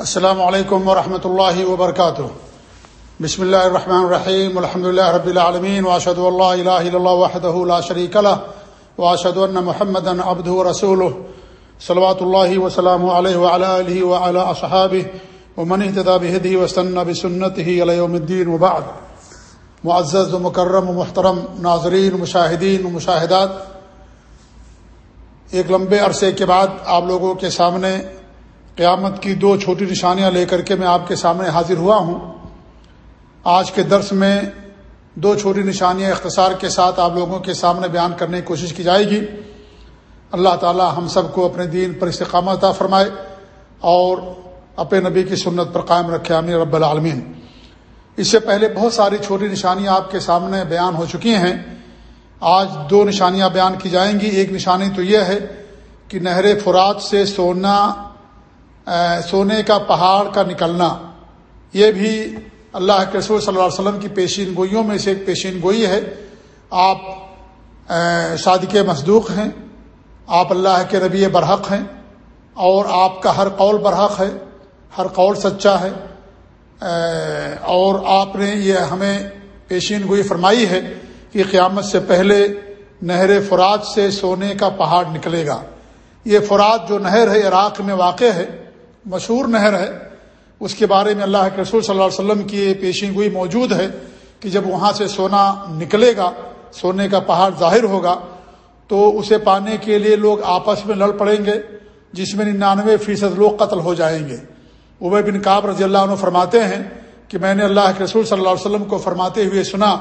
السلام علیکم ورحمۃ اللہ وبرکاتہ۔ بسم اللہ الرحمن الرحیم الحمد اللہ رب العالمین واشد اللہ الہ الا وحدہ لا شریک له واشهد ان محمدا عبده ورسوله صلوات الله وسلامه عليه وعلى اله وعلى اصحابه ومن اهتدى بهديه واستنى بسنته الى يوم الدين وبعد۔ معزز و مکرم و محترم ناظرین مشاہدین و مشاہدات، ایک لمبے عرصے کے بعد آپ لوگوں کے سامنے قیامت کی دو چھوٹی نشانیاں لے کر کے میں آپ کے سامنے حاضر ہوا ہوں۔ آج کے درس میں دو چھوٹی نشانیاں اختصار کے ساتھ آپ لوگوں کے سامنے بیان کرنے کی کوشش کی جائے گی۔ اللہ تعالی ہم سب کو اپنے دین پر استقامت عطا فرمائے اور اپنے نبی کی سنت پر قائم رکھے۔ امین رب العالمین۔ اس سے پہلے بہت ساری چھوٹی نشانیاں آپ کے سامنے بیان ہو چکی ہیں۔ آج دو نشانیاں بیان کی جائیں گی۔ ایک نشانی تو یہ ہے کہ نہر فرات سے سونا سونے کا پہاڑ کا نکلنا، یہ بھی اللہ کے رسول صلی اللہ علیہ وسلم کی پیشین گوئیوں میں سے ایک پیشین گوئی ہے۔ آپ صادق مصدوق ہیں، آپ اللہ کے نبی برحق ہیں، اور آپ کا ہر قول برحق ہے، ہر قول سچا ہے۔ اور آپ نے یہ ہمیں پیشین گوئی فرمائی ہے کہ قیامت سے پہلے نہر فرات سے سونے کا پہاڑ نکلے گا۔ یہ فرات جو نہر ہے، عراق میں واقع ہے۔ مشہور نہر ہے، اس کے بارے میں اللہ کے رسول صلی اللہ علیہ وسلم کی پیشین گوئی موجود ہے کہ جب وہاں سے سونا نکلے گا، سونے کا پہاڑ ظاہر ہوگا، تو اسے پانے کے لیے لوگ آپس میں لڑ پڑیں گے، جس میں ننانوے فیصد لوگ قتل ہو جائیں گے۔ ابے بن کاب رضی اللہ عنہ فرماتے ہیں کہ میں نے اللہ کے رسول صلی اللہ علیہ وسلم کو فرماتے ہوئے سنا،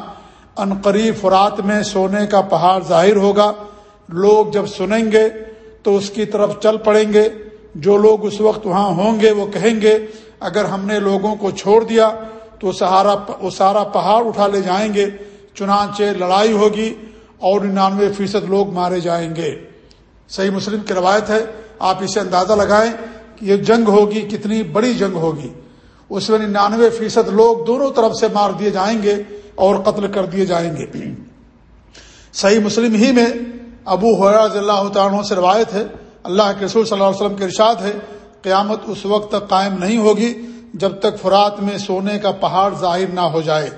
ان قریب فرات میں سونے کا پہاڑ ظاہر ہوگا، لوگ جب سنیں گے تو اس کی طرف چل پڑیں گے۔ جو لوگ اس وقت وہاں ہوں گے وہ کہیں گے، اگر ہم نے لوگوں کو چھوڑ دیا تو سہارا وہ سارا پہاڑ اٹھا لے جائیں گے، چنانچہ لڑائی ہوگی اور ننانوے فیصد لوگ مارے جائیں گے۔ صحیح مسلم کی روایت ہے، آپ اسے اندازہ لگائیں کہ یہ جنگ ہوگی، کتنی بڑی جنگ ہوگی۔ اس میں ننانوے فیصد لوگ دونوں طرف سے مار دیے جائیں گے اور قتل کر دیے جائیں گے۔ صحیح مسلم ہی میں ابو حراض اللہ تعالیٰ سے روایت ہے اللہ کے رسول صلی اللہ علیہ وسلم کے ارشاد ہے، قیامت اس وقت تک قائم نہیں ہوگی جب تک فرات میں سونے کا پہاڑ ظاہر نہ ہو جائے۔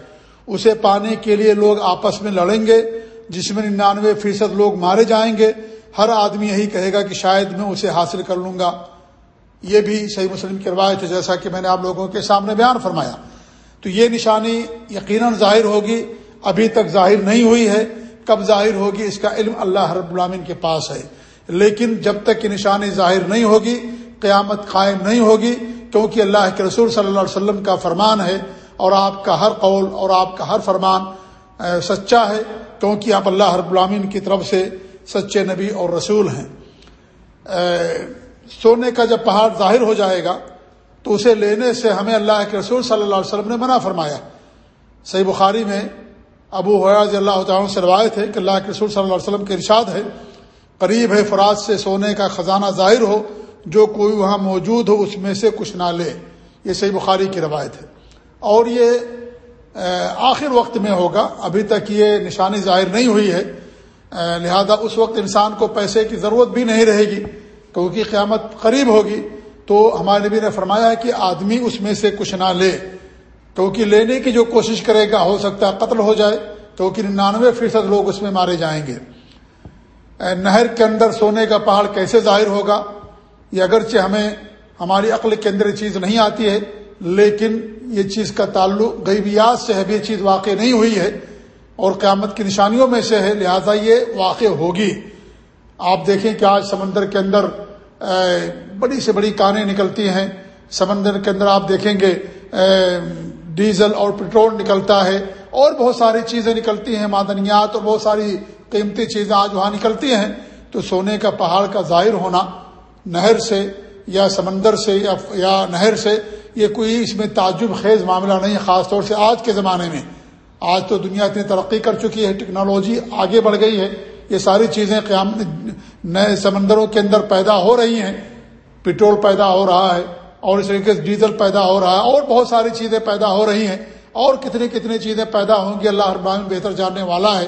اسے پانے کے لیے لوگ آپس میں لڑیں گے، جس میں ننانوے فیصد لوگ مارے جائیں گے۔ ہر آدمی یہی کہے گا کہ شاید میں اسے حاصل کر لوں گا۔ یہ بھی صحیح مسلم کی روایت ہے، جیسا کہ میں نے آپ لوگوں کے سامنے بیان فرمایا۔ تو یہ نشانی یقیناً ظاہر ہوگی، ابھی تک ظاہر نہیں ہوئی ہے۔ کب ظاہر ہوگی، اس کا علم اللہ رب العالمین کے پاس ہے۔ لیکن جب تک یہ نشانی ظاہر نہیں ہوگی، قیامت قائم نہیں ہوگی، کیونکہ اللہ کے رسول صلی اللہ علیہ وسلم کا فرمان ہے اور آپ کا ہر قول اور آپ کا ہر فرمان سچا ہے، کیونکہ آپ اللہ رب العامین کی طرف سے سچے نبی اور رسول ہیں۔ سونے کا جب پہاڑ ظاہر ہو جائے گا، تو اسے لینے سے ہمیں اللہ کے رسول صلی اللہ علیہ وسلم نے منع فرمایا۔ صحیح بخاری میں ابو حراض اللہ تعالیٰ سے روایت ہے کہ اللہ کے رسول صلی اللہ علیہ وسلم کے ارشاد ہے قریب ہے فراد سے سونے کا خزانہ ظاہر ہو، جو کوئی وہاں موجود ہو اس میں سے کچھ نہ لے۔ یہ صحیح بخاری کی روایت ہے۔ اور یہ آخر وقت میں ہوگا۔ ابھی تک یہ نشانی ظاہر نہیں ہوئی ہے۔ لہذا اس وقت انسان کو پیسے کی ضرورت بھی نہیں رہے گی۔ کیونکہ قیامت قریب ہوگی۔ تو ہمارے نبی نے فرمایا ہے کہ آدمی اس میں سے کچھ نہ لے۔ کیونکہ لینے کی جو کوشش کرے گا، ہو سکتا ہے قتل ہو جائے۔ کیونکہ ننانوے فیصد لوگ اس میں مارے جائیں گے۔ نہر کے اندر سونے کا پہاڑ کیسے ظاہر ہوگا؟ یہ اگرچہ ہمیں ہماری عقل کے اندر یہ چیز نہیں آتی ہے، لیکن یہ چیز کا تعلق غیبیات سے ہے یہ چیز واقع نہیں ہوئی ہے اور قیامت کی نشانیوں میں سے ہے، لہذا یہ واقع ہوگی۔ آپ دیکھیں کہ آج سمندر کے اندر بڑی سے بڑی کانیں نکلتی ہیں۔ سمندر کے اندر آپ دیکھیں گے ڈیزل اور پٹرول نکلتا ہے اور بہت ساری چیزیں نکلتی ہیں، معدنیات اور بہت ساری قیمتی چیزیں آج وہاں نکلتی ہیں، تو سونے کا پہاڑ کا ظاہر ہونا، نہر سے یا سمندر سے یا یا نہر سے، یہ کوئی اس میں تعجب خیز معاملہ نہیں، خاص طور سے آج کے زمانے میں۔ آج تو دنیا اتنی ترقی کر چکی ہے، ٹیکنالوجی آگے بڑھ گئی ہے، یہ ساری چیزیں قیام، نئے سمندروں کے اندر پیدا ہو رہی ہیں پٹرول پیدا ہو رہا ہے، اور اس طریقے سے ڈیزل پیدا ہو رہا ہے، اور بہت ساری چیزیں پیدا ہو رہی ہیں، اور کتنی کتنی چیزیں پیدا ہوں گی، اللہ اربان بہتر جاننے والا ہے۔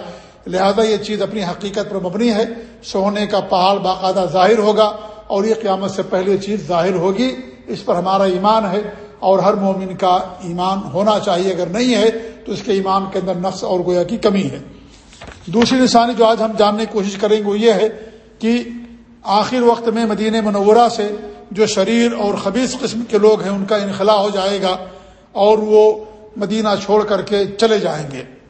لہذا یہ چیز اپنی حقیقت پر مبنی ہے۔ سونے کا پہاڑ باقاعدہ ظاہر ہوگا اور یہ قیامت سے پہلے چیز ظاہر ہوگی۔ اس پر ہمارا ایمان ہے اور ہر مومن کا ایمان ہونا چاہیے۔ اگر نہیں ہے تو اس کے ایمان کے اندر نقص اور گویا کی کمی ہے۔ دوسری نشانی جو آج ہم جاننے کی کوشش کریں گے وہ یہ ہے کہ آخر وقت میں مدینہ منورہ سے جو شریر اور خبیص قسم کے لوگ ہیں، ان کا انخلا ہو جائے گا اور وہ مدینہ چھوڑ کر کے چلے جائیں گے۔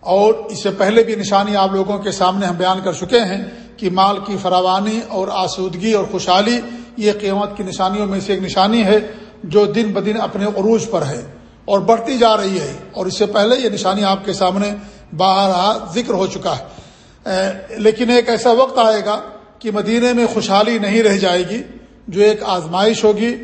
اور اس سے پہلے بھی نشانی آپ لوگوں کے سامنے ہم بیان کر چکے ہیں کہ مال کی فراوانی اور آسودگی اور خوشحالی یہ قیمت کی نشانیوں میں سے ایک نشانی ہے جو دن بدن اپنے عروج پر ہے اور بڑھتی جا رہی ہے اور اس سے پہلے یہ نشانی آپ کے سامنے باہر ذکر ہو چکا ہے۔ لیکن ایک ایسا وقت آئے گا کہ مدینے میں خوشحالی نہیں رہ جائے گی جو ایک آزمائش ہوگی۔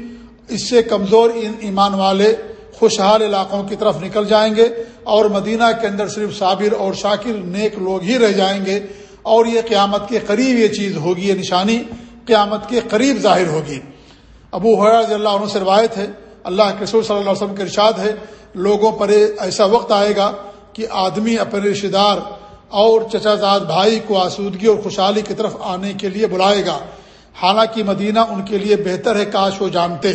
اس سے کمزور ایمان والے خوشحال علاقوں کی طرف نکل جائیں گے اور مدینہ کے اندر صرف صابر اور شاکر نیک لوگ ہی رہ جائیں گے اور یہ قیامت کے قریب یہ چیز ہوگی، یہ نشانی قیامت کے قریب ظاہر ہوگی۔ ابو حرض اللہ عنہ سے روایت ہے، اللہ کے رسول صلی اللہ علیہ وسلم کے ارشاد ہے، لوگوں پر ایسا وقت آئے گا کہ آدمی اپنے رشتے دار اور چچا زاد بھائی کو آسودگی اور خوشحالی کی طرف آنے کے لیے بلائے گا۔ حالانکہ مدینہ ان کے لیے بہتر ہے، کاش وہ جانتے۔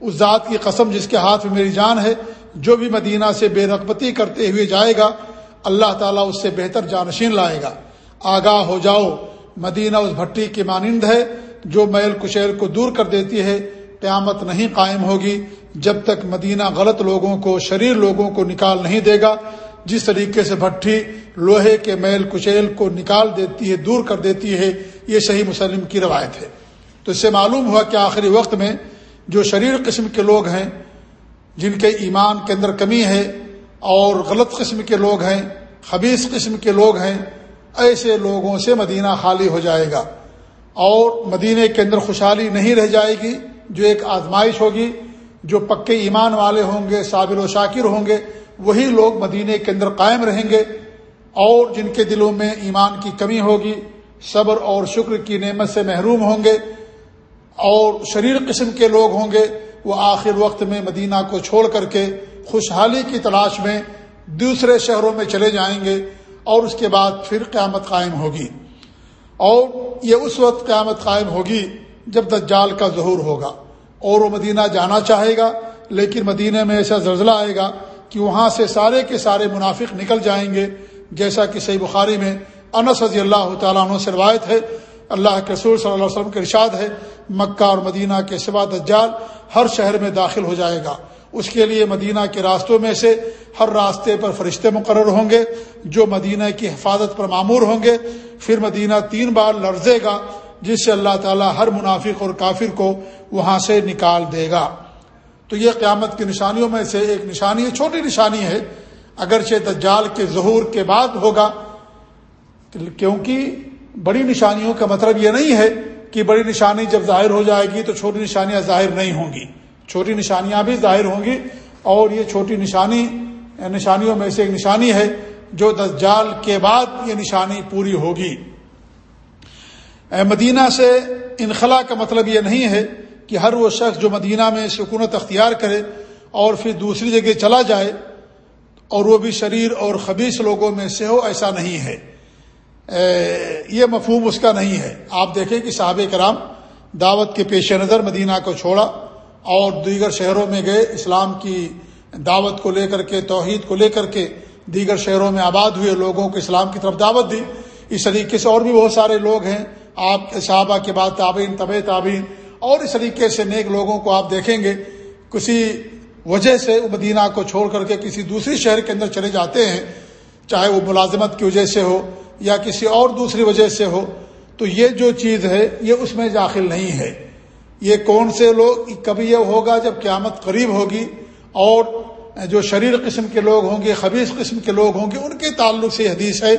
اس ذات کی قسم جس کے ہاتھ میں میری جان ہے، جو بھی مدینہ سے بے رغبتی کرتے ہوئے جائے گا، اللہ تعالیٰ اس سے بہتر جانشین لائے گا۔ آگاہ ہو جاؤ۔ مدینہ اس بھٹی کی مانند ہے، جو میل کشیر کو دور کر دیتی ہے۔ قیامت نہیں قائم ہوگی جب تک مدینہ غلط لوگوں کو، شریر لوگوں کو نکال نہیں دے گا۔ جس طریقے سے بھٹی لوہے کے میل کچیل کو نکال دیتی ہے، دور کر دیتی ہے، یہ صحیح مسلم کی روایت ہے۔ تو اس سے معلوم ہوا کہ آخری وقت میں جو شریر قسم کے لوگ ہیں، جن کے ایمان کے اندر کمی ہے اور غلط قسم کے لوگ ہیں خبیص قسم کے لوگ ہیں، ایسے لوگوں سے مدینہ خالی ہو جائے گا۔ اور مدینہ کے اندر خوشحالی نہیں رہ جائے گی، جو ایک آزمائش ہوگی، جو پکے ایمان والے ہوں گے، صابر و شاکر ہوں گے، وہی لوگ مدینہ کے اندر قائم رہیں گے۔ اور جن کے دلوں میں ایمان کی کمی ہوگی، صبر اور شکر کی نعمت سے محروم ہوں گے۔ اور شریر قسم کے لوگ ہوں گے، وہ آخر وقت میں مدینہ کو چھوڑ کر کے خوشحالی کی تلاش میں دوسرے شہروں میں چلے جائیں گے اور اس کے بعد پھر قیامت قائم ہوگی۔ اور یہ اس وقت قیامت قائم ہوگی جب دجال کا ظہور ہوگا۔ اور وہ مدینہ جانا چاہے گا، لیکن مدینہ میں ایسا زلزلہ آئے گا کہ وہاں سے سارے کے سارے منافق نکل جائیں گے، جیسا کہ صحیح بخاری میں انس رضی اللہ تعالیٰ عنہ سے روایت ہے اللہ کے رسول صلی اللہ علیہ وسلم کے ارشاد ہے، مکہ اور مدینہ کے سوا دجال ہر شہر میں داخل ہو جائے گا۔ اس کے لیے مدینہ کے راستوں میں سے ہر راستے پر فرشتے مقرر ہوں گے، جو مدینہ کی حفاظت پر معمور ہوں گے۔ پھر مدینہ تین بار لرزے گا، جس سے اللہ تعالیٰ ہر منافق اور کافر کو وہاں سے نکال دے گا۔ تو یہ قیامت کی نشانیوں میں سے ایک نشانی ہے چھوٹی نشانی ہے۔ اگرچہ دجال کے ظہور کے بعد ہوگا، کیونکہ بڑی نشانیوں کا مطلب یہ نہیں ہے کہ بڑی نشانی جب ظاہر ہو جائے گی تو چھوٹی نشانیاں ظاہر نہیں ہوں گی۔ چھوٹی نشانیاں بھی ظاہر ہوں گی اور یہ چھوٹی نشانی، نشانیوں میں سے ایک نشانی ہے جو دجال کے بعد یہ نشانی پوری ہوگی۔ مدینہ سے انخلا کا مطلب یہ نہیں ہے کہ ہر وہ شخص جو مدینہ میں سکونت اختیار کرے اور پھر دوسری جگہ چلا جائے اور وہ بھی شریر اور خبیص لوگوں میں سے ہو، ایسا نہیں ہے۔ یہ مفہوم اس کا نہیں ہے۔ آپ دیکھیں کہ صحابہ کرام دعوت کے پیش نظر مدینہ کو چھوڑا اور دیگر شہروں میں گئے۔ اسلام کی دعوت کو لے کر کے، توحید کو لے کر کے دیگر شہروں میں آباد ہوئے۔ لوگوں کو اسلام کی طرف دعوت دی۔ اس طریقے سے اور بھی بہت سارے لوگ ہیں۔ آپ کے صحابہ کے بعد تابعین طب تابعین۔ اور اس طریقے سے نیک لوگوں کو آپ دیکھیں گے۔ کسی وجہ سے مدینہ کو چھوڑ کر کے کسی دوسری شہر کے اندر چلے جاتے ہیں، چاہے وہ ملازمت کی وجہ سے ہو۔ یا کسی اور دوسری وجہ سے ہو، تو یہ جو چیز ہے، یہ اس میں داخل نہیں ہے۔ یہ کون سے لوگ، کبھی یہ ہوگا جب قیامت قریب ہوگی اور جو شریر قسم کے لوگ ہوں گے خبیص قسم کے لوگ ہوں گے، ان کے تعلق سے حدیث ہے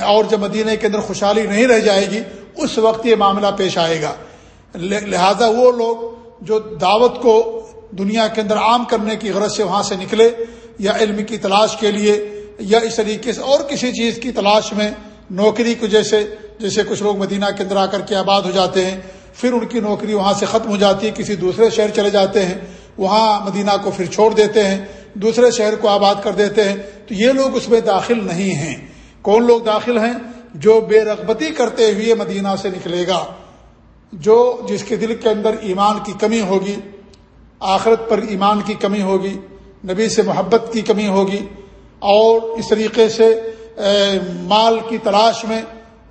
اور جب مدینہ کے اندر خوشحالی نہیں رہ جائے گی، اس وقت یہ معاملہ پیش آئے گا۔ لہذا وہ لوگ جو دعوت کو دنیا کے اندر عام کرنے کی غرض سے وہاں سے نکلے یا علم کی تلاش کے لیے یا اس طریقے سے اور کسی چیز کی تلاش میں نوکری کو جیسے جیسے کچھ لوگ مدینہ کے اندر آ کر کے آباد ہو جاتے ہیں، پھر ان کی نوکری وہاں سے ختم ہو جاتی ہے، کسی دوسرے شہر چلے جاتے ہیں، وہاں مدینہ کو پھر چھوڑ دیتے ہیں، دوسرے شہر کو آباد کر دیتے ہیں۔ تو یہ لوگ اس میں داخل نہیں ہیں۔ کون لوگ داخل ہیں؟ جو بے رغبتی کرتے ہوئے مدینہ سے نکلے گا، جو جس کے دل کے اندر ایمان کی کمی ہوگی، آخرت پر ایمان کی کمی ہوگی، نبی سے محبت کی کمی ہوگی اور اس طریقے سے مال کی تلاش میں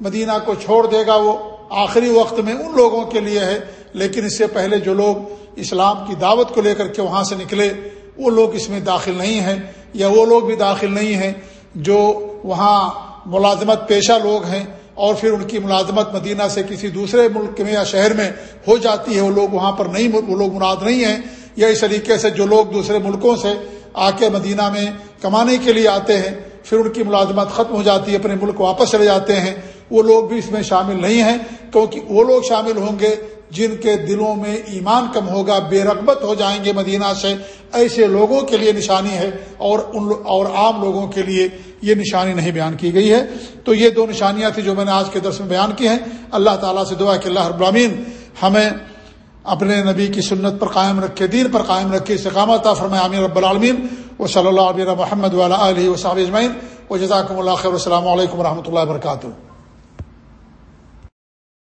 مدینہ کو چھوڑ دے گا وہ۔ آخری وقت میں ان لوگوں کے لیے ہے، لیکن اس سے پہلے جو لوگ اسلام کی دعوت کو لے کر کے وہاں سے نکلے، وہ لوگ اس میں داخل نہیں ہیں، یا وہ لوگ بھی داخل نہیں ہیں جو وہاں ملازمت پیشہ لوگ ہیں اور پھر ان کی ملازمت مدینہ سے کسی دوسرے ملک میں یا شہر میں ہو جاتی ہے، وہ لوگ وہاں پر نہیں، وہ لوگ مراد نہیں ہیں۔ یا اس طریقے سے جو لوگ دوسرے ملکوں سے آ کے مدینہ میں کمانے کے لیے آتے ہیں، پھر ان کی ملازمت ختم ہو جاتی ہے، اپنے ملک واپس چلے جاتے ہیں۔ وہ لوگ بھی اس میں شامل نہیں ہیں، کیونکہ وہ لوگ شامل ہوں گے جن کے دلوں میں ایمان کم ہوگا، بے رغبت ہو جائیں گے مدینہ سے۔ ایسے لوگوں کے لیے نشانی ہے اور ان اور عام لوگوں کے لیے یہ نشانی نہیں بیان کی گئی ہے۔ تو یہ دو نشانیاں تھیں جو میں نے آج کے درس میں بیان کی ہیں۔ اللہ تعالیٰ سے دعا کہ اللہ ابرامین ہمیں اپنے نبی کی سنت پر قائم رکھے، دین پر قائم رکھے، استقامت فرمائے عامر رب العالمین و صلی اللہ علیہ محمد علیہ وصحب اجمعین و جزاکم اللہ خیر السلام علیکم و رحمۃ اللہ وبرکاتہ